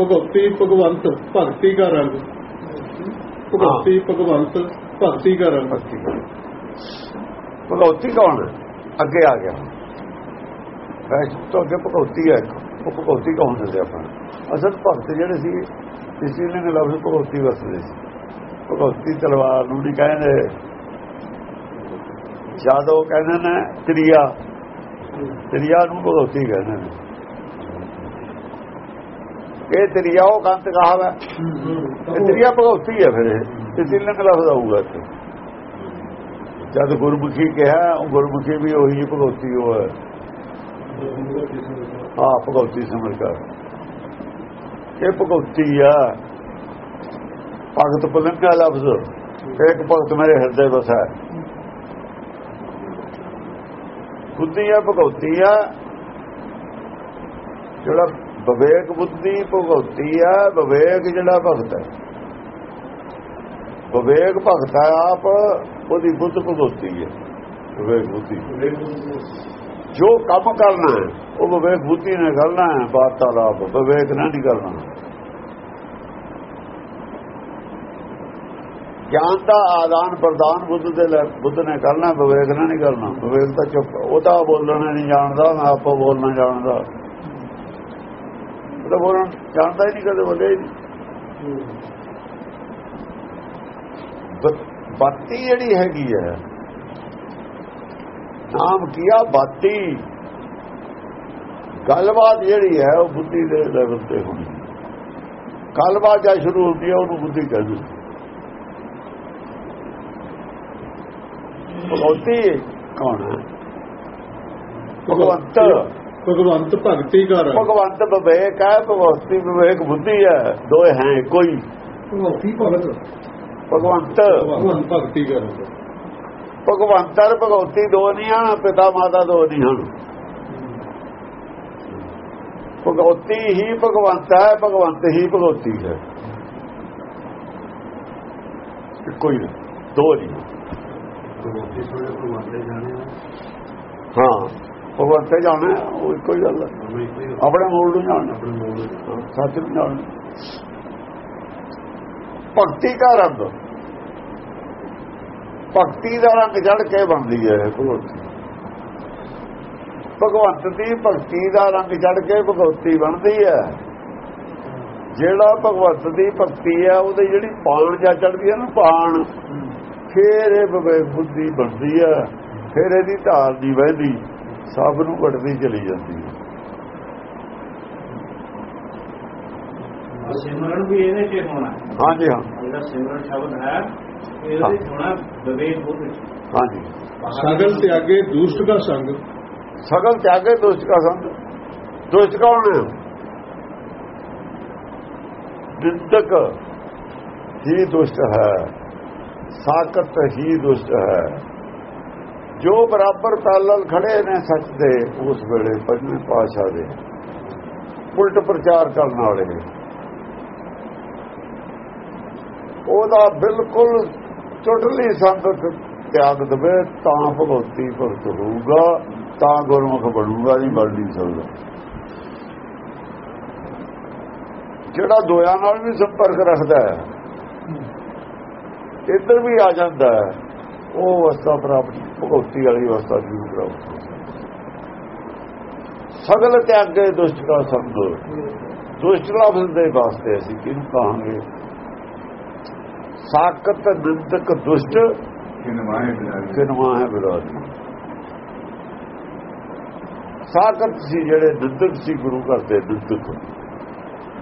ਭਗਵਤੀ ਭਗਵੰਤ ਭਗਤੀ ਦਾ ਰੰਗ। ਭਗਵਤੀ ਭਗਵੰਤ ਭਗਤੀ ਦਾ ਰੰਗ। ਭਗਤੀ। ਭਗਵਤੀ ਕੌਣ? ਅੱਗੇ ਆ ਗਿਆ। ਵੈਸ਼ ਤੋਂ ਅੱਗੇ ਭਗਵਤੀ ਹੈ। ਉਹ ਭਗਵਤੀ ਕੌਣ ਦਿੰਦੇ ਆਪਾਂ ਅਸਲ ਭਗਤ ਜਿਹੜੇ ਸੀ ਇਸ ਨੇ ਲਫ਼ਜ਼ ਭਗਵਤੀ ਵਰਤਦੇ ਸੀ। ਭਗਵਤੀ ਤਲਵਾਰ ਨੂੰ ਨਹੀਂ ਕਹਿੰਦੇ। ਜਦੋਂ ਕਹਿੰਦੇ ਨੇ ਤ੍ਰਿਆ। ਤ੍ਰਿਆ ਨੂੰ ਭਗਵਤੀ ਕਹਿੰਦੇ ਨੇ। ਇਹ ਤ੍ਰਿਆ ਉਹ ਕੰਤ ਕਹਾਵ ਹੈ। ਇਹ ਤ੍ਰਿਆ ਭਗਵਤੀ ਹੈ ਫਿਰ ਇਹ। ਇਸ ਲਫ਼ਜ਼ ਆਊਗਾ ਇੱਥੇ। ਜਦ ਗੁਰਮੁਖੀ ਕਿਹਾ ਉਹ ਗੁਰਮੁਖੀ ਵੀ ਉਹੀ ਭਗਵਤੀ ਉਹ ਹੈ। ਹਾਂ, ਭਗਵਤੀ ਸਮਝ ਕਰ। ਇਹ ਭਗਵਤੀ ਆ। ਭਗਤ ਪੁਲੰਗਾ ਲਫ਼ਜ਼। ਇੱਕ ਭਗਤ ਮੇਰੇ ਹਿਰਦੇ ਵਸਾ ਬੁੱਧੀ ਆ, ਭਗਵਤੀ ਆ। ਜਿਹੜਾ ਵਿਵੇਕ ਬੁੱਧੀ ਭਗਵਤੀ ਆ ਵਿਵੇਕ ਜਿਹੜਾ ਭਗਤ ਹੈ। ਵਿਵੇਕ ਭਗਤ ਹੈ ਆਪ ਉਹਦੀ ਬੁੱਧ ਭਗਵਤੀ ਹੈ ਵਿਵੇਕ ਬੁੱਧੀ। ਜੋ ਕੰਮ ਕਰਨਾ ਹੈ ਉਹ ਵਿਵੇਕ ਬੁੱਧੀ ਨੇ ਕਰਨਾ ਹੈ ਵਾਰਤਾਲਾਪ ਵਿਵੇਕ ਨਾਲ ਨਹੀਂ ਕਰਨਾ। ਗਿਆਨ ਦਾ ਆਦਾਨ ਪ੍ਰਦਾਨ ਬੁੱਧ ਦੇ ਬੁੱਧ ਨੇ ਕਰਨਾ ਵਿਵੇਕ ਨਾਲ ਨਹੀਂ ਕਰਨਾ। ਵਿਵੇਕ ਤਾਂ ਚੁੱਪ ਉਹ ਤਾਂ ਬੋਲਣਾ ਨਹੀਂ ਜਾਣਦਾ ਮੈਂ ਆਪੋ ਬੋਲਣਾ ਜਾਣਦਾ। ਤਾਂ ਬੋਲਣ ਜਾਣਦਾ ਹੀ ਨਹੀਂ, ਕਦੇ ਬੋਲੇ ਹੀ ਨਹੀਂ। ਬਾਤੀ ਜਿਹੜੀ ਹੈਗੀ ਹੈ, ਨਾਮ ਕੀਆ ਬਾਤੀ। ਗੱਲਬਾਤ ਜਿਹੜੀ ਹੈ, ਉਹ ਬੁੱਧੀ ਦੇ ਲੈਵਲ ਤੇ ਹੁੰਦੀ। ਗੱਲਬਾਤ ਜਾਂ ਸ਼ੁਰੂ ਹੁੰਦੀ ਹੈ, ਉਹਨੂੰ ਬੁੱਧੀ ਕਹਿੰਦੇ ਭਗਵਤੀ ਕੌਣ ਹੈ? ਭਗਵੰਤ। ਭਗਵੰਤ ਭਗਤੀ ਰੰਗ ਭਗਵੰਤ ਵਿਵੇਕ ਹੈ ਭਗਵਤੀ ਵਿਵੇਕ ਬੁੱਧੀ ਹੈ। ਦੋਏ ਹੈ ਕੋਈ ਭਗਵਤੀ ਭਗਤ। ਭਗਵੰਤ। ਭਗਵੰਤ ਭਗਤੀ ਰੰਗ ਭਗਵੰਤਰ ਭਗਵਤੀ ਦੋ ਨਹੀਂ ਹਨ ਪਿਤਾ ਮਾਤਾ ਦੋ ਨਹੀਂ ਹਨ। ਭਗਵਤੀ ਹੀ ਭਗਵੰਤ ਹੈ ਭਗਵੰਤ ਹੀ ਭਗਵਤੀ ਹੈ। ਕੋਈ ਦੋ ਨਹੀਂ ਹਾਂ। ਭਗਵੰਤ ਜਾਣੇ ਉਹ ਇੱਕੋ ਹੀ ਗੱਲ ਹੈ ਆਪਣੇ ਮੂਲ ਨੂੰ ਜਾਣਨਾ ਹਾਂ, ਸੱਚ ਨੂੰ ਜਾਣਨਾ ਭਗਤੀ ਦਾ ਰੰਗ ਭਗਤੀ ਦਾ ਰੰਗ ਜੜ ਕੇ ਬਣਦੀ ਹੈ ਭਗਵਤੀ। ਭਗਵੰਤ ਦੀ ਭਗਤੀ ਦਾ ਰੰਗ ਜੜ ਕੇ ਭਗਵਤੀ ਬਣਦੀ ਹੈ। ਜਿਹੜਾ ਭਗਵੰਤ ਦੀ ਭਗਤੀ ਹੈ ਉਹਦੇ ਜਿਹੜੀ ਪਾਣ ਜਾ ਚੜਦੀ ਹੈ ਨਾ ਪਾਣ ਫੇਰ ਇਹ ਬੁੱਧੀ ਬਣਦੀ ਹੈ। ਫਿਰ ਇਹਦੀ ਧਾਰ ਦੀ ਵਹਿਦੀ। ਸਭ ਨੂੰ ਵੱਡਦੀ ਚਲੀ ਜਾਂਦੀ ਹੈ। ਸਿਮਰਨ ਵੀ ਇਹਦੇ 'ਚ ਹੋਣਾ। ਹਾਂਜੀ ਹਾਂ। ਜਿਹੜਾ ਸਿਮਰਨ ਸ਼ਬਦ ਹੈ ਇਹਦੇ ਹੋਣਾ ਵਿਵੇਕ ਬੁੱਧ ਹਾਂਜੀ। ਸਗਲ ਤਿਆਗੇ ਦੁਸ਼ਟ ਦਾ ਸੰਗ। ਸਗਲ ਤਿਆਗੇ ਦੁਸ਼ਟ ਕਾ ਸੰਗ। ਦੁਸ਼ਟ ਕੌਣ ਹੈ? ਨਿੰਦਕ ਹੀ ਦੁਸ਼ਟ ਹੈ। ਸਾਕਤ ਹੀ ਦੁਸ਼ਟ ਹੈ। ਜੋ ਬਰਾਬਰ ਤਾਲਲ ਖੜੇ ਨੇ ਸੱਚ ਦੇ, ਉਸ ਵੇਲੇ ਪੰਜਵੇਂ ਪਾਸ਼ਾ ਦੇ। ਉਲਟ ਪ੍ਰਚਾਰ ਕਰਨ ਵਾਲੇ ਉਹਦਾ ਬਿਲਕੁਲ ਟੋਟਲੀ ਸੰਗਤ ਤਿਆਗ ਦਵੇ, ਤਾਂ ਭਗਵਤੀ ਭਗਤ ਹੋਊਗਾ, ਤਾਂ ਗੁਰਮੁਖ ਬਣੂਗਾ, ਨਹੀਂ ਬਣ ਨਹੀਂ ਸਕਦਾ ਜਿਹੜਾ ਦੋਆਂ ਨਾਲ ਵੀ ਸੰਪਰਕ ਰੱਖਦਾ ਹੈ, ਇੱਧਰ ਵੀ ਆ ਜਾਂਦਾ ਹੈ। ਉਹ ਅਵਸਥਾ ਪ੍ਰਾਪਤ ਭਗਵਤੀ ਵਾਲੀ ਅਵਸਥਾ ਦੀ ਪ੍ਰਾਪਤ ਸਗਲ ਤਿਆਗੇ ਦੁਸ਼ਟ ਦਾ ਸੰਗ ਦੁਸ਼ਟ ਲਫ਼ਜ਼ ਦੇ ਵਾਸਤੇ ਅਸੀਂ ਕਿਹਨੂੰ ਕਹਾਂਗੇ? ਸਾਕਤ ਨਿੰਦਕ ਦੁਸ਼ਟ ਕਿਨਵਾ ਹੈ ਵਿਰੋਧੀ ਸਾਕਤ ਸੀ ਜਿਹੜੇ ਨਿੰਦਕ ਸੀ ਗੁਰੂ ਘਰ ਦੇ ਨਿੰਦਕ।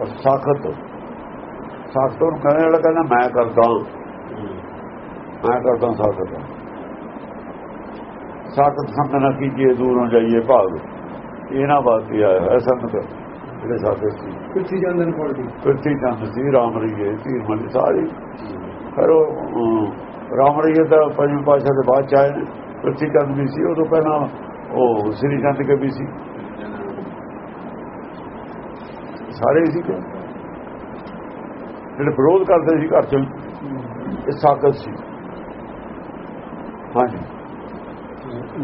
ਔਰ ਸਾਖਤ ਸਾਖਤ ਨੂੰ ਕਹਿਣ ਵਾਲਾ ਕਹਿੰਦਾ ਮੈਂ ਕਰਦਾ ਮੈਂ ਕਰਦਾ ਸਾਖਤ ਸਾਖਤ ਸੰਤ ਨਾ ਕੀਜੀਏ ਦੂਰੋਂ ਜਾਈਏ ਭਾਗ ਇਹਨਾਂ ਬਾਤੀ ਆਇਆ ਹੈ ਸੰਤ ਜਿਹੜੇ ਸਾਖਤ ਸੀ। ਕਿੱਥੇ ਜਾਂਦੇ ਨੇ ਪੜਦੀ ਪ੍ਰਿਥੀ ਚੰਦ ਸੀ ਰਾਮ ਰਹੀਏ ਧੀਰ ਮਲੀ ਸਾਰੀ। ਫਿਰ ਉਹ ਰਾਮ ਰਹੀਏ ਤਾਂ ਪੰਜਵੇਂ ਪਾਸ਼ਾ ਦੇ ਬਾਅਦ ਚ ਆਏ ਨੇ। ਪ੍ਰਿਥੀ ਚੰਦ ਵੀ ਸੀ ਉਦੋਂ ਪਹਿਲਾਂ ਉਹ ਸ੍ਰੀ ਚੰਦ ਕੇ ਵੀ ਸੀ। ਸਾਰੇ ਸੀ ਜਿਹੜੇ ਵਿਰੋਧ ਕਰਦੇ ਸੀ ਘਰ ਚ ਇਹ ਸਾਕਤ ਸੀ ਹਾਂਜੀ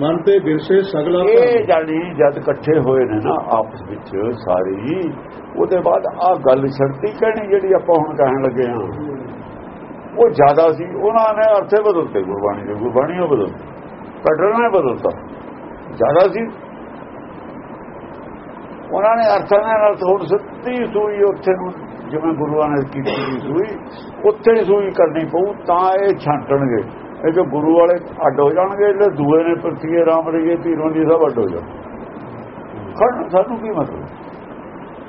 ਮਨ ਤੇ ਬਿਰਸੇ ਸਗਲਾ ਇਹ ਭਰਮ। ਜਦ ਇਕੱਠੇ ਹੋਏ ਨੇ ਨਾ ਆਪਸ ਵਿੱਚ ਸਾਰੀ ਉਹਦੇ ਬਾਅਦ ਆ ਗੱਲ ਛੱਡਤੀ ਕਹਿਣੀ ਜਿਹੜੀ ਆਪਾਂ ਹੁਣ ਕਹਿਣ ਲੱਗੇ ਹਾਂ। ਉਹ ਜ਼ਿਆਦਾ ਸੀ, ਉਹਨਾਂ ਨੇ ਅਰਥੇ ਬਦਲਤੇ, ਗੁਰਬਾਣੀ ਦੇ ਗੁਰਬਾਣੀ ਉਹ ਬਦਲ ਪੈਟਰਨ ਨੇ ਬਦਲਤਾ। ਜ਼ਿਆਦਾ ਸੀ। ਉਹਨਾਂ ਨੇ ਅਰਥਾਂ ਨਾਲ ਥੋੜੀ ਸੱਤੀ ਸੂਈ ਉੱਥੇ ਨੂੰ, ਜਿਵੇਂ ਗੁਰੂਆਂ ਨੇ ਕੀਤੀ ਸੀ ਸੂਈ, ਉੱਥੇ ਸੂਈ ਕਰਨੀ ਪਊ, ਤਾਂ ਇਹ ਛਾਂਟਣਗੇ। ਇਹ ਜੋ ਗੁਰੂ ਵਾਲੇ ਅੱਡ ਹੋ ਜਾਣਗੇ ਜਿਹੜੇ ਦੂਏ ਨੇ ਪ੍ਰਤੀਏ ਰਾਮ ਰਹੀਏ ਪੀਰੋਂ ਦੀ ਸਭ ਅੱਡ ਹੋ ਜਾਣ। ਖੜਨ ਸਾਨੂੰ ਕੀ ਮਤਲਬ?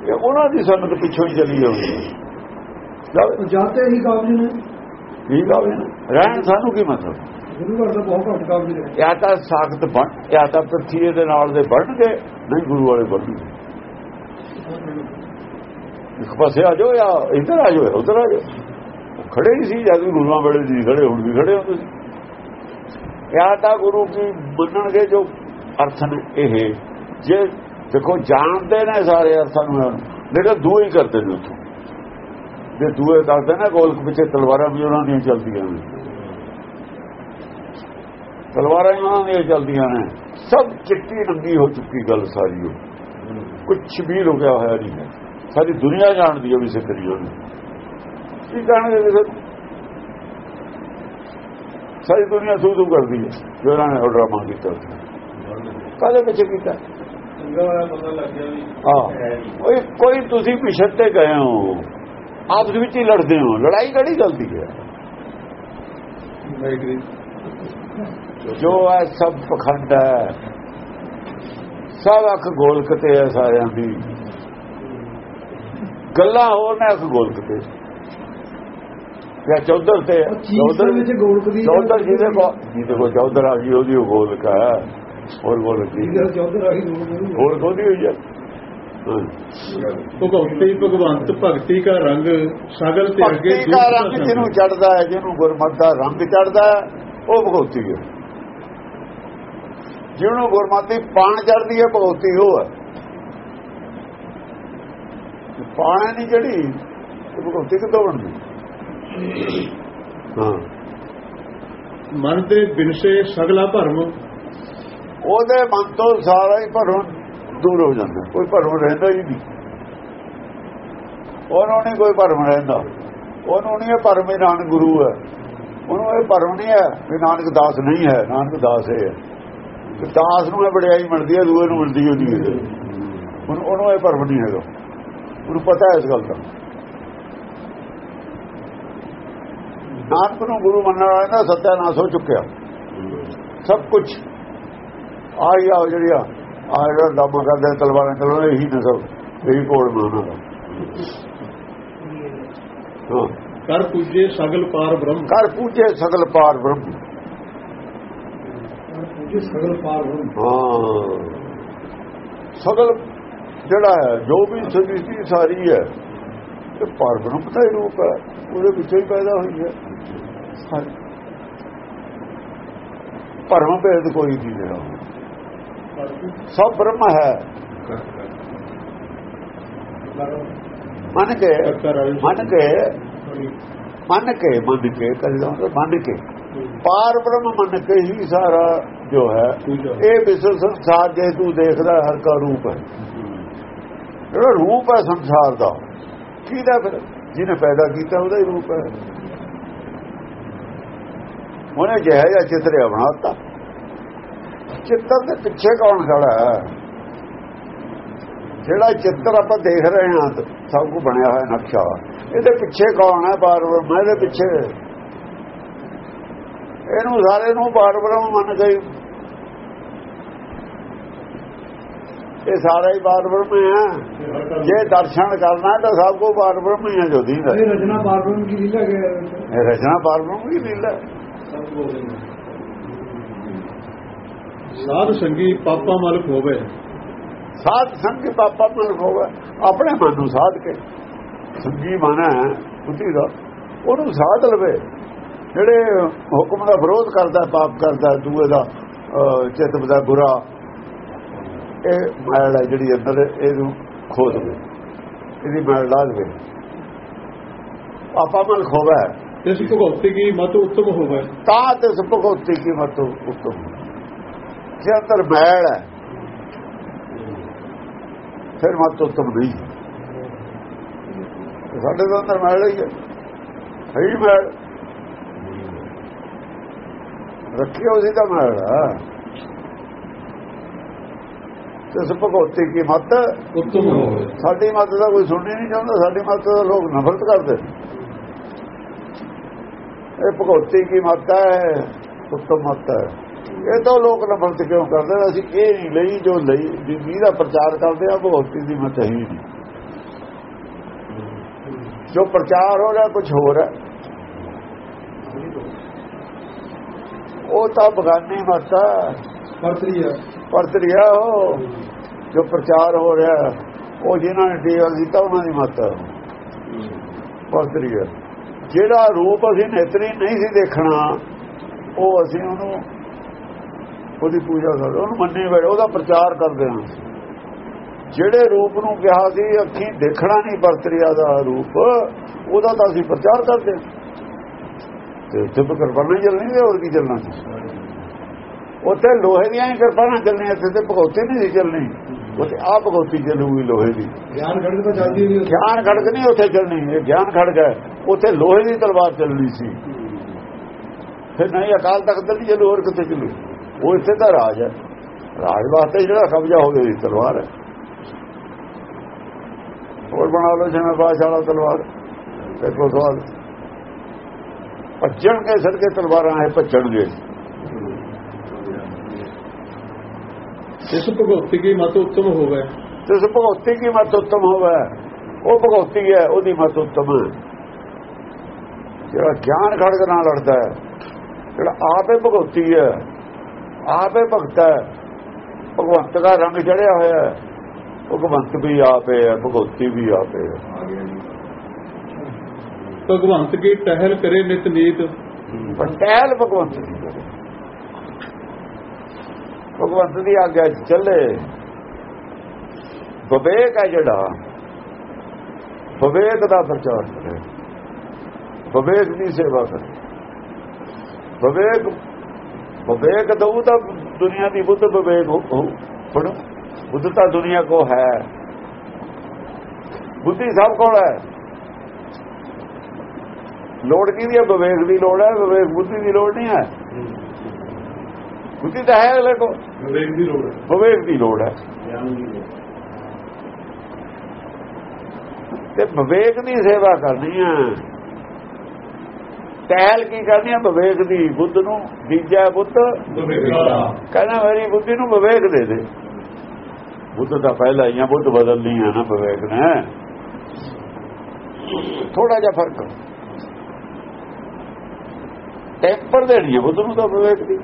ਇਹ ਉਹਨਾਂ ਦੀ ਸੰਗਤ ਪਿੱਛੋਂ ਹੀ ਚੱਲੀ ਜਾਊਗੀ ਜਾਵੇ ਜਾਤੇ ਹੀ ਕਾਬਜ ਨੇ। ਠੀਕ ਆਵੇ ਨਾ? ਰਹਿਣ ਸਾਨੂੰ ਕੀ ਮਤਲਬ? ਗੁਰੂ ਘਰ ਦਾ ਬਹੁਤ ਘੱਟ ਕਾਬਜ ਨੇ। ਜਾਂ ਤਾਂ ਸਾਖਤ ਬਣ ਜਾਂ ਤਾਂ ਪ੍ਰਤੀਏ ਦੇ ਨਾਲ ਦੇ ਬਣਨਗੇ ਨਹੀਂ ਗੁਰੂ ਵਾਲੇ ਬਣਨਗੇ ਇੱਕ ਪਾਸੇ ਆ ਜਾਓ ਜਾਂ ਇੱਧਰ ਆ ਜਾਓ ਉੱਧਰ ਆ ਜਾਓ। ਖੜੇ ਹੀ ਸੀ ਜਦ ਗੁਰੂਆਂ ਵੇਲੇ ਜੀ ਖੜੇ ਹੁਣ ਵੀ ਖੜੇ ਹੋ ਤੁਸੀਂ। ਜਾਂ ਤਾਂ ਗੁਰੂ ਕੀ ਮੰਨਣਗੇ ਜੋ ਅਰਥ ਨੇ ਇਹ? ਜੇ ਦੇਖੋ ਜਾਣਦੇ ਨੇ ਸਾਰੇ ਅਰਥਾਂ ਨੂੰ ਲੇਕਿਨ ਦੂਏ ਹੀ ਕਰਦੇ ਨੇ ਉੱਥੋਂ। ਜੇ ਦੂਏ ਦੱਸਦੇ ਨੇ ਗੋਲਕ ਪਿੱਛੇ ਤਲਵਾਰਾਂ ਵੀ ਉਹਨਾਂ ਦੀਆਂ ਚੱਲਦੀਆਂ ਨੇ। ਤਲਵਾਰਾਂ ਹੀ ਉਹਨਾਂ ਦੀਆਂ ਚੱਲਦੀਆਂ ਨੇ। ਸਭ ਚਿੱਟੀ ਰੰਗੀ ਹੋ ਚੁੱਕੀ ਗੱਲ ਸਾਰੀ ਉਹ। ਕੁਝ ਵੀ ਰੁਕਿਆ ਹੋਇਆ ਨਹੀਂ ਹੈ। ਸਾਰੀ ਦੁਨੀਆ ਜਾਣਦੀ ਹੈ ਵੀ ਸਿੱਖਰੀ ਉਹਨੂੰ। ਕੀ ਕਹਿਣਗੇ ਕਿਸੇ ਨੂੰ? ਸਾਰੀ ਦੁਨੀਆ ਸੂ ਸੂ ਕਰਦੀ ਹੈ ਜੋ ਇਹਨਾਂ ਨੇ ਉਹ ਡਰਾਮਾ ਕੀਤਾ ਕਾਹਦੇ ਪਿੱਛੇ ਕੀਤਾ? ਹਾਂ। ਕੋਈ ਤੁਸੀਂ ਮਿਸ਼ਨ ਤੇ ਗਏ ਹੋ ਆਪਸ ਵਿੱਚ ਹੀ ਲੜਦੇ ਹੋ ਲੜਾਈ ਕਿਹੜੀ ਚਲਦੀ ਹੈ? ਜੋ ਹੈ ਸਭ ਪਖੰਡ ਹੈ। ਸਭ ਅੱਖ ਗੋਲਕ ਤੇ ਹੈ ਸਾਰਿਆਂ ਦੀ। ਗੱਲਾਂ ਹੋਰ ਨੇ ਅੱਖ ਗੋਲਕ ਤੇ। ਜਾਂ ਚੌਧਰ ਤੇ ਚੌਧਰ ਵਿੱਚ ਗੋਲਕ ਦੀ ਚੌਧਰ ਜਿਹਦੇ ਕੋ ਜਿਹਦੇ ਕੋ ਚੌਧਰ ਆ ਗਈ ਉਹਦੀ ਉਹ ਗੋਲਕ ਹੈ। ਹੋਰ ਗੋਲਕ ਦੀ ਚੌਧਰ ਆਹੀ ਗੋਲਕ ਹੋਰ ਕੋਦੀ ਹੋਈ ਹੈ। ਭਗਵਤੀ ਭਗਵੰਤ ਭਗਤੀ ਕਾ ਰੰਗ ਸਗਲ ਤੇ ਅੱਗੇ ਭਗਤੀ ਦਾ ਰੰਗ ਜਿਹਨੂੰ ਚੜਦਾ ਹੈ ਜਿਹਨੂੰ ਗੁਰਮਤਿ ਦਾ ਰੰਗ ਚੜਦਾ ਹੈ ਉਹ ਭਗਵਤੀ ਹੈ। ਜਿਹਨੂੰ ਗੁਰਮਤਿ ਦੀ ਪਾਣ ਚੜਦੀ ਹੈ ਭਗਵਤੀ ਉਹ ਹੈ। ਜੇ ਪਾਣ ਨਹੀਂ ਜਿਹੜੀ ਭਗਵਤੀ ਕਿੱਥੋਂ ਬਣਦੀ? ਹਾਂ। ਮਨ ਤੇ ਬਿਨਸੇ ਸਗਲਾ ਭਰਮ। ਉਹਦੇ ਮਨ ਤੋਂ ਸਾਰਾ ਹੀ ਭਰਮ ਦੂਰ ਹੋ ਜਾਂਦਾ। ਕੋਈ ਭਰਮ ਰਹਿੰਦਾ ਹੀ ਨਹੀਂ। ਉਹਨੂੰ ਨਹੀਂ ਕੋਈ ਭਰਮ ਰਹਿੰਦਾ। ਉਹਨੂੰ ਨਹੀਂ ਇਹ ਭਰਮ ਹੀ ਨਾਨਕ ਗੁਰੂ ਹੈ। ਉਹਨੂੰ ਇਹ ਭਰਮ ਨਹੀਂ ਹੈ ਵੀ ਨਾਨਕ ਦਾਸ ਨਹੀਂ ਹੈ। ਨਾਨਕ ਦਾਸ ਹੈ। ਦਾਸ ਨੂੰ ਇਹ ਵਡਿਆਈ ਮਿਲਦੀ ਹੈ ਦੂਏ ਨੂੰ ਮਿਲਦੀ ਨਹੀਂ ਹੈ। ਉਹਨੂੰ ਉਹਨੂੰ ਇਹ ਭਰਮ ਨਹੀਂ ਹੈਗਾ। ਉਹਨੂੰ ਪਤਾ ਹੈ ਇਸ ਗੱਲ ਦਾ। ਨਾਨਕ ਨੂੰ ਗੁਰੂ ਮੰਨਣ ਵਾਲਾ ਨਾ ਸੱਤਿਆਨਾਸ਼ ਹੋ ਚੁੱਕਿਆ। ਸਭ ਕੁਝ ਆਈ ਆ ਜਿਹੜੀਆਂ ਆ ਜਿਹੜਾ ਦਮ ਕਰਦੇ ਤਲਵਾਰਾਂ ਚਲਾਉਂਦੇ ਇਹੀ ਨੇ ਸਭ। ਇਹੀ ਕੋਲ ਮਾਨਾ ਦਾ ਹਾਂ। ਕਰ ਪੂਜੇ ਸਗਲ ਪਾਰ ਬ੍ਰਹਮ। ਕਰ ਪੂਜੇ ਸਗਲ ਪਾਰ ਬ੍ਰਹਮ। ਪੂਜੇ ਸਗਲ ਪਾਰ ਹੋਣ ਹਾਂ। ਸਗਲ ਜਿਹੜਾ ਹੈ ਜੋ ਵੀ ਸ੍ਰਿਸ਼ਟੀ ਸਾਰੀ ਹੈ ਤੇ ਪਾਰ ਬ੍ਰਹਮ ਦਾ ਹੀ ਰੂਪ ਹੈ। ਉਹਦੇ ਵਿੱਚੋਂ ਹੀ ਪੈਦਾ ਹੋਈ ਹੈ। ਸਾਰੀ ਭਰਮ ਭੇਦ ਕੋਈ ਨਹੀਂ ਰਿਹਾ। ਸਭ ਬ੍ਰਹਮ ਹੈ। ਮਨ ਕੇ ਮਨ ਕੇ ਮਨ ਕੇ ਮਨ ਕੇ ਕਰਿਆ ਮਨ ਕੇ। ਪਾਰ ਬ੍ਰਹਮ ਮੰਨ ਕੇ ਹੀ ਸਾਰਾ ਜੋ ਹੈ, ਇਹ ਵਿਸ਼ਵ ਸੰਸਾਰ ਜੇ ਤੂੰ ਦੇਖਦਾ ਹਰ ਕਾ ਰੂਪ ਹੈ। ਜਿਹੜਾ ਰੂਪ ਹੈ ਸੰਸਾਰ ਦਾ, ਕਿਹਦਾ ਫਿਰ? ਜਿਹਨੇ ਪੈਦਾ ਕੀਤਾ ਉਹਦਾ ਹੀ ਰੂਪ ਹੈ। ਉਹਨੇ ਜਿਹੜਾ ਜਿਹਾ ਚਿੱਤਰ ਬਣਾਤਾ। ਚਿੱਤਰ ਦੇ ਪਿੱਛੇ ਕੌਣ ਖੜਾ ਹੈ? ਜਿਹੜਾ ਚਿੱਤਰ ਆਪਾਂ ਦੇਖ ਰਹੇ ਹਾਂ ਸਭ ਕੁ ਬਣਿਆ ਹੋਇਆ ਨਕਸ਼ਾ। ਇਹਦੇ ਪਿੱਛੇ ਕੌਣ ਹੈ ਬਾਰ-ਬਾਰ? ਮੈਂ ਇਹਦੇ ਪਿੱਛੇ। ਇਹਨੂੰ ਸਾਰੇ ਨੂੰ ਬਾਰ-ਬਾਰ ਮੰਨ ਗਈ ਇਹ ਸਾਰਾ ਹੀ ਬਾਰ-ਬਾਰ ਮੈਂ ਹੈ। ਜੇ ਦਰਸ਼ਨ ਕਰਨਾ ਤਾਂ ਸਭ ਕੋ ਬਾਰ-ਬਾਰ ਮੈਂ ਹੈ ਜੋ ਦੀਦਾ ਇਹ ਰਚਨਾ ਪਾਰ ਹੋਣ ਕੀ ਲੀਲਾ ਗਿਆ ਇਹ ਰਚਨਾ ਬਾਰ-ਬਾਰ ਵੀ ਲੀਲਾ ਸਾਧ ਸੰਗੀ ਪਾਪਾ ਮਲ ਹੋਵੇ ਸਾਧ ਸੰਗ ਪਾਪਾ ਮਨ ਹੋਵੇ ਆਪਣੇ ਮਨ ਨੂੰ ਸਾਧ ਕੇ। ਸੰਗੀ ਮਨ ਹੈ ਬੁੱਧੀ ਦਾ। ਉਹਨੂੰ ਸਾਧ ਲਵੇ। ਜਿਹੜੇ ਹੁਕਮ ਦਾ ਵਿਰੋਧ ਕਰਦਾ ਪਾਪ ਕਰਦਾ ਦੂਏ ਦਾ ਚਿੱਤ ਦਾ ਬੁਰਾ ਇਹ ਮੈਲ ਹੈ ਜਿਹੜੀ ਅੰਦਰ ਇਹਨੂੰ ਖੋ ਦੇਵੇ ਇਹਦੀ ਮੈਲ ਲਾ ਦੇਵੇ ਪਾਪਾ ਮਨ ਖੋਵੇ। ਇਸ ਭਗਵਤੀ ਕੀ ਮਤ ਉੱਤਮ ਹੋਵੇ? ਤਾਂ ਤੇ ਸੁਭਗੋਤੀ ਕੀ ਮਤ ਉੱਤਮ ਜੇ ਅੰਦਰ ਮੈਲ ਹੈ ਫਿਰ ਮਤ ਉਤਮ ਨਹੀਂ। ਸਾਡੇ ਤਾਂ ਅੰਦਰ ਮੈਲ ਹੀ ਹੈ। ਹੈ ਹੀ ਮੈਲ। ਰੱਖੀ ਉਸੇ ਦਾ ਮੈਲ ਹੈ ਤੇ ਇਸ ਭਗਵਤੀ ਕੀ ਮਤ ਉੱਤਮ ਹੋਵੇ। ਸਾਡੀ ਮਤ ਦਾ ਕੋਈ ਸੁਣਨੀ ਨਹੀਂ ਚਾਹੁੰਦਾ ਸਾਡੀ ਮਤ ਦਾ ਲੋਕ ਨਫ਼ਰਤ ਕਰਦੇ ਇਹ ਭਗਵਤੀ ਕੀ ਮਤ ਹੈ? ਉੱਤਮ ਮਤ ਹੈ। ਇਹ ਤਾਂ ਲੋਕ ਨਫ਼ਰਤ ਕਿਉਂ ਕਰਦੇ ਨੇ? ਅਸੀਂ ਇਹ ਨਹੀਂ ਲਈ ਜੋ ਲਈ ਜਿੰਨੀ ਦਾ ਪ੍ਰਚਾਰ ਕਰਦੇ ਆ ਭਗਵਤੀ ਦੀ ਮਤ ਹੈ ਨਹੀਂ। ਜੋ ਪ੍ਰਚਾਰ ਹੋ ਰਿਹਾ ਕੁਝ ਹੋਰ ਹੈ। ਉਹ ਤਾਂ ਬਗਾਨੀ ਮਤ ਹੈ। ਵਰਤਰੀ ਆ ਵਰਤ ਰਿਹਾ ਉਹ। ਜੋ ਪ੍ਰਚਾਰ ਹੋ ਰਿਹਾ ਉਹ ਜਿਨ੍ਹਾਂ ਨੇ ਟੀਵੀ ਕੀਤਾ ਉਹਨਾਂ ਦੀ ਮਤ ਵਰਤ ਰਿਹਾ ਜਿਹੜਾ ਰੂਪ ਅਸੀਂ ਨੇਤਰੀ ਨਹੀਂ ਸੀ ਦੇਖਣਾ ਉਹ ਅਸੀਂ ਉਹਨੂੰ ਉਹਦੀ ਪੂਜਾ ਕਰਦੇ ਉਹਨੂੰ ਮੰਨੇ ਬੈਠੇ ਉਹਦਾ ਪ੍ਰਚਾਰ ਕਰਦੇ ਹਾਂ। ਜਿਹੜੇ ਰੂਪ ਨੂੰ ਕਿਹਾ ਸੀ ਅੱਖੀਂ ਦੇਖਣਾ ਨਹੀਂ ਵਰਤ ਰਿਹਾ ਦਾ ਰੂਪ ਉਹਦਾ ਤਾਂ ਅਸੀਂ ਪ੍ਰਚਾਰ ਕਰਦੇ ਹਾਂ। ਤੇ ਕਿਰਪਾਨਾਂ ਹੀ ਚੱਲਣੀ ਤੇ ਹੋਰ ਕੀ ਚੱਲਣਾ ਸੀ? ਉੱਥੇ ਲੋਹੇ ਦੀਆਂ ਹੀ ਕਿਰਪਾਨਾਂ ਚੱਲਣੀਆਂ ਇੱਥੇ ਤੇ ਭਗੌਤੀ ਨਹੀਂ ਚੱਲਣੀ। ਉੱਥੇ ਆ ਭਗੌਤੀ ਚੱਲੂਗੀ ਲੋਹੇ ਦੀ। ਗਿਆਨ ਖੜਕ ਤਾਂ ਚੱਲਦੀ ਨਹੀਂ ਗਿਆਨ ਖੜਕ ਨਹੀਂ ਉੱਥੇ ਚੱਲਣੀ ਇਹ ਗਿਆਨ ਖੜਕ ਹੈ ਉੱਥੇ ਲੋਹੇ ਦੀ ਤਲਵਾਰ ਚੱਲਣੀ ਸੀ। ਫਿਰ ਨਹੀਂ ਅਕਾਲ ਤਖਤ ਨਹੀਂ ਚੱਲੂ ਹੋਰ ਕਿੱਥੇ ਚੱਲੂ? ਉਹ ਇੱਥੇ ਦਾ ਰਾਜ ਹੈ। ਰਾਜ ਵਾਸਤੇ ਜਿਹੜਾ ਕਬਜ਼ਾ ਹੋਵੇ ਦੀ ਤਲਵਾਰ ਹੈ। ਹੋਰ ਬਣਾ ਲਓ ਜਿਵੇਂ ਬਾਦਸ਼ਾਹ ਵਾਲਾ ਤਲਵਾਰ। ਦੇਖੋ ਸਵਾਲ। ਭੱਜਣ ਕੇ ਸਦਕੇ ਤਲਵਾਰਾਂ ਹੈ ਭੱਜਣਗੇ। ਇਸ ਭਗਵਤੀ ਕੀ ਮਤ ਉੱਤਮ ਹੋਵੇ? ਉਸ ਭਗਵਤੀ ਕੀ ਮਤ ਉੱਤਮ ਹੋਵੇ ਉਹ ਭਗਵਤੀ ਹੈ ਉਹਦੀ ਮਤ ਉੱਤਮ ਹੈ। ਜਿਹੜਾ ਗਿਆਨ ਖੜਕ ਨਾਲ ਲੜਦਾ ਹੈ ਜਿਹੜਾ ਆਪੇ ਭਗਵਤੀ ਹੈ ਆਪੇ ਭਗਤ ਹੈ ਭਗਵੰਤ ਦਾ ਰੰਗ ਚੜਿਆ ਹੋਇਆ ਹੈ ਭਗਵੰਤ ਵੀ ਆਪੇ ਹੈ ਭਗਵਤੀ ਵੀ ਆਪੇ ਹੈ। ਭਗਵੰਤ ਕੀ ਟਹਿਲ ਕਰੇ ਨਿਤ ਨੀਤ? ਟਹਿਲ ਭਗਵੰਤ ਦੀ ਕਰੇ। ਭਗਵੰਤ ਦੀ ਆਗਿਆ ਚੱਲੇ। ਵਿਵੇਕ ਹੈ ਜਿਹੜਾ। ਵਿਵੇਕ ਦਾ ਪ੍ਰਚਾਰ ਕਰੇ। ਵਿਵੇਕ ਦੀ ਸੇਵਾ ਕਰੇ। ਵਿਵੇਕ ਵਿਵੇਕ ਦਊ ਤਾਂ ਦੁਨੀਆ ਦੀ ਬੁੱਧ ਵਿਵੇਕ ਹੋ ਪੜ੍ਹੋ ਬੁੱਧ ਤਾਂ ਦੁਨੀਆ ਕੋ ਹੈ। ਬੁੱਧੀ ਸਭ ਕੋਲ ਹੈ। ਲੋੜ ਕਿਹਦੀ ਹੈ? ਵਿਵੇਕ ਦੀ ਲੋੜ ਹੈ ਵਿਵੇਕ ਬੁੱਧੀ ਦੀ ਲੋੜ ਨਹੀਂ ਹੈ। ਬੁੱਧੀ ਤਾਂ ਹੈ ਅਗਲੇ ਕੋ ਵਿਵੇਕ ਦੀ ਲੋੜ ਹੈ। ਵਿਵੇਕ ਦੀ ਲੋੜ ਹੈ। ਦੀ ਤੇ ਵਿਵੇਕ ਦੀ ਸੇਵਾ ਕਰਨੀ ਹੈ। ਟਹਿਲ ਕੀ ਕਰਨੀ ਹੈ ਵਿਵੇਕ ਦੀ ਬੁੱਧ ਨੂੰ ਦੀਜਾ ਬੁੱਧ ਕਹਿੰਦਾ ਮੇਰੀ ਬੁੱਧੀ ਨੂੰ ਵਿਵੇਕ ਦੇ ਦੇ। ਬੁੱਧ ਦਾ ਪਹਿਲਾ ਹੀ ਆ ਬੁੱਧ ਬਦਲਣੀ ਹੈ ਨਾ ਵਿਵੇਕ ਨੇ। ਥੋੜਾ ਜਿਹਾ ਫ਼ਰਕ। ਟੈਂਪਰ ਦੇਣੀ ਹੈ ਬੁੱਧ ਨੂੰ ਤਾਂ ਵਿਵੇਕ ਦੀ।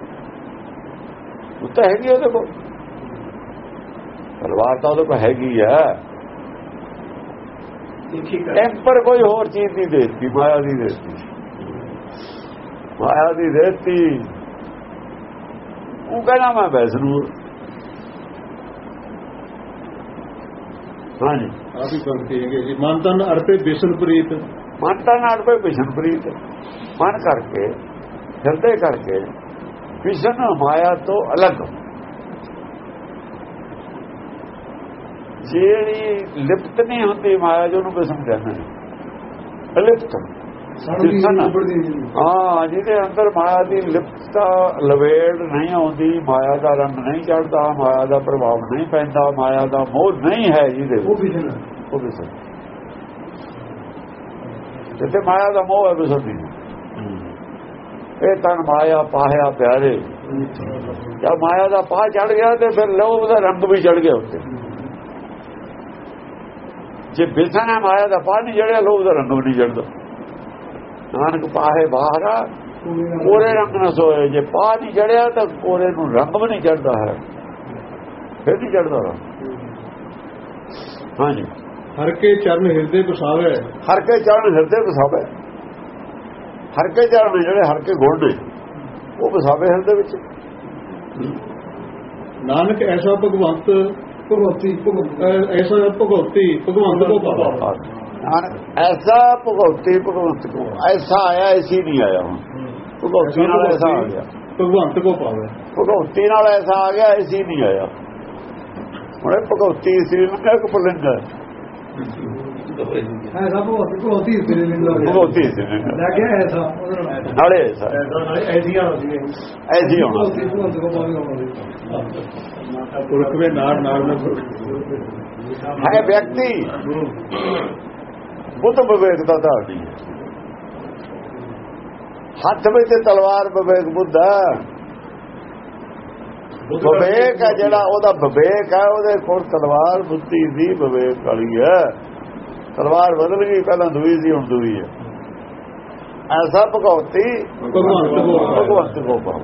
ਉਹ ਤਾਂ ਹੈਗੀ ਉਹਦੇ ਕੋਲ। ਤਲਵਾਰ ਤਾਂ ਉਹਦੇ ਕੋਲ ਹੈਗੀ ਆ। ਟੈਂਪਰ ਕੋਈ ਹੋਰ ਚੀਜ਼ ਦੀ ਦੇਤੀ ਮਾਇਆ ਦੀ ਦੇਤੀ। ਮਾਇਆ ਦੀ ਦੇਤੀ ਉਹ ਕਹਿੰਦਾ ਮੈਂ ਵੈਸਨੂੰ। ਹਾਂਜੀ। ਆਪ ਪੰਕਤੀ ਹੈਗੇ ਜੀ। ਮਨ ਤਨ ਅਰਪੇ ਬਿਸ਼ਨ ਪ੍ਰੀਤ। ਮਨ ਤਾਂ ਨਾਲ ਕੋਈ ਵਿਸ਼ਨਪ੍ਰੀਤ ਮਨ ਕਰਕੇ ਹਿਰਦੇ ਕਰਕੇ ਵਿਸ਼ਨ ਮਾਇਆ ਤੋਂ ਅਲੱਗ। ਜਿਹੜੀ ਲਿਪਤ ਨਹੀਂ ਹੁੰਦੀ ਮਾਇਆ ਜੋ ਨੂੰ ਵਿਸ਼ਨ ਕਹਿੰਦੇ ਨੇ। ਅਲਿਪਤ ਹਾਂ ਜਿਹਦੇ ਅੰਦਰ ਮਾਇਆ ਦੀ ਲਿਪਤਾ ਲਵੇੜ ਨਹੀਂ ਆਉਂਦੀ ਮਾਇਆ ਦਾ ਰੰਗ ਨਹੀਂ ਚੜਦਾ ਮਾਇਆ ਦਾ ਪ੍ਰਭਾਵ ਨਹੀਂ ਪੈਂਦਾ ਮਾਇਆ ਦਾ ਮੋਹ ਨਹੀਂ ਹੈ ਜਿਹਦੇ ਉਹ ਵੀ ਉਹ ਵੀ ਜਿੱਥੇ ਮਾਇਆ ਦਾ ਮੋਹ ਹੈ ਵਿਸਰਦੀ ਇਹ ਤਨ ਮਾਇਆ ਪਾਹਿਆ ਪਿਆਰੇ। ਜਦ ਮਾਇਆ ਦਾ ਪਾਹ ਚੜ ਗਿਆ ਤੇ ਫਿਰ ਲੋਭ ਦਾ ਰੰਗ ਵੀ ਚੜ ਗਿਆ ਉੱਤੇ। ਜੇ ਬਿਸਨ ਹੈ ਮਾਇਆ ਦਾ ਪਾਹ ਨਹੀਂ ਜੜਿਆ ਲੋਭ ਦਾ ਰੰਗ ਵੀ ਨਹੀਂ ਚੜਦਾ ਨਾਨਕ ਪਾਹੇ ਬਾਹਰਾ ਕੋਰੇ ਰੰਗ ਨਾ ਸੋਏ। ਜੇ ਪਾਹ ਨਹੀਂ ਚੜਿਆ ਤਾਂ ਕੋਰੇ ਨੂੰ ਰੰਗ ਵੀ ਨਹੀਂ ਚੜਦਾ ਹੈ। ਫਿਰ ਨਹੀਂ ਚੜਦਾ ਹਾਂਜੀ। ਹਰ ਕੇ ਚਰਨ ਹਿਰਦੇ ਬਸਾਵੇ ਹਰ ਕੇ ਚਰਨ ਹਿਰਦੇ ਵਸਾਵੇ। ਹਰ ਕੇ ਚਰਨ ਜਿਹੜੇ ਹਰ ਕੇ ਗੁਣ ਨੇ ਉਹ ਵਸਾਵੇ ਹਿਰਦੇ ਵਿੱਚ। ਨਾਨਕ ਐਸਾ ਭਗਵੰਤ ਭਗਵਤੀ ਐਸਾ ਭਗਵਤੀ ਭਗਵੰਤ ਕੋ ਪਾਵਾ ਐਸਾ ਭਗਵਤੀ ਭਗਵੰਤ ਕੋ ਐਸਾ ਆਇਆ ਐਸੀ ਨਹੀਂ ਆਇਆ ਹੁਣ। ਭਗਵਤੀ ਨਾਲ ਐਸਾ ਆ ਗਿਆ। ਭਗਵੰਤ ਕੋ ਪਾਵੇ। ਭਗਉਤੀ ਨਾਲ ਐਸਾ ਆ ਗਿਆ ਐਸੀ ਨਹੀਂ ਆਇਆ। ਹੁਣ ਇਹ ਭਗਉਤੀ ਸੀ ਨਾ ਇੱਕ ਪੁਲਿੰਗ ਹੈ ਐਸਾ ਲਿੰਗ ਲੱਗ ਗਿਆ ਭਗਉਤੀ ਸੀ ਲੱਗ ਗਿਆ ਐਸਾ। ਨਾਲ ਨਾਲੇ ਐਸਾ ਐਸੀਆਂ ਹੁੰਦੀਆਂ ਐਸੀ ਹੋਣਾ ਭਗਵਤੀ ਭਗਵੰਤ ਕੋ ਪਾਵੇ ਹੋਣਾ ਪੁਰਖਵੇ ਨਾਰ ਨਾਰ ਨਾ। ਹੈ ਵਿਅਕਤੀ। ਬੁੱਧ ਵਿਵੇਕ ਦਾ ਧਾਰਨੀ ਹੈ। ਹੱਥ ਵਿੱਚ ਤੇ ਤਲਵਾਰ ਵਿਵੇਕ ਬੁੱਧ ਵਿਵੇਕ ਹੈ ਜਿਹੜਾ ਉਹਦਾ ਵਿਵੇਕ ਹੈ ਉਹਦੇ ਕੋਲ ਤਲਵਾਰ ਬੁੱਧੀ ਦੀ ਵਿਵੇਕ ਵਾਲੀ ਹੈ। ਤਲਵਾਰ ਬਦਲ ਗਈ ਪਹਿਲਾਂ ਦੂਈ ਸੀ ਹੁਣ ਦੂਈ ਹੈ। ਐਸਾ ਭਗਵਤੀ ਭਗਵੰਤ ਕੋ ਪਾਉ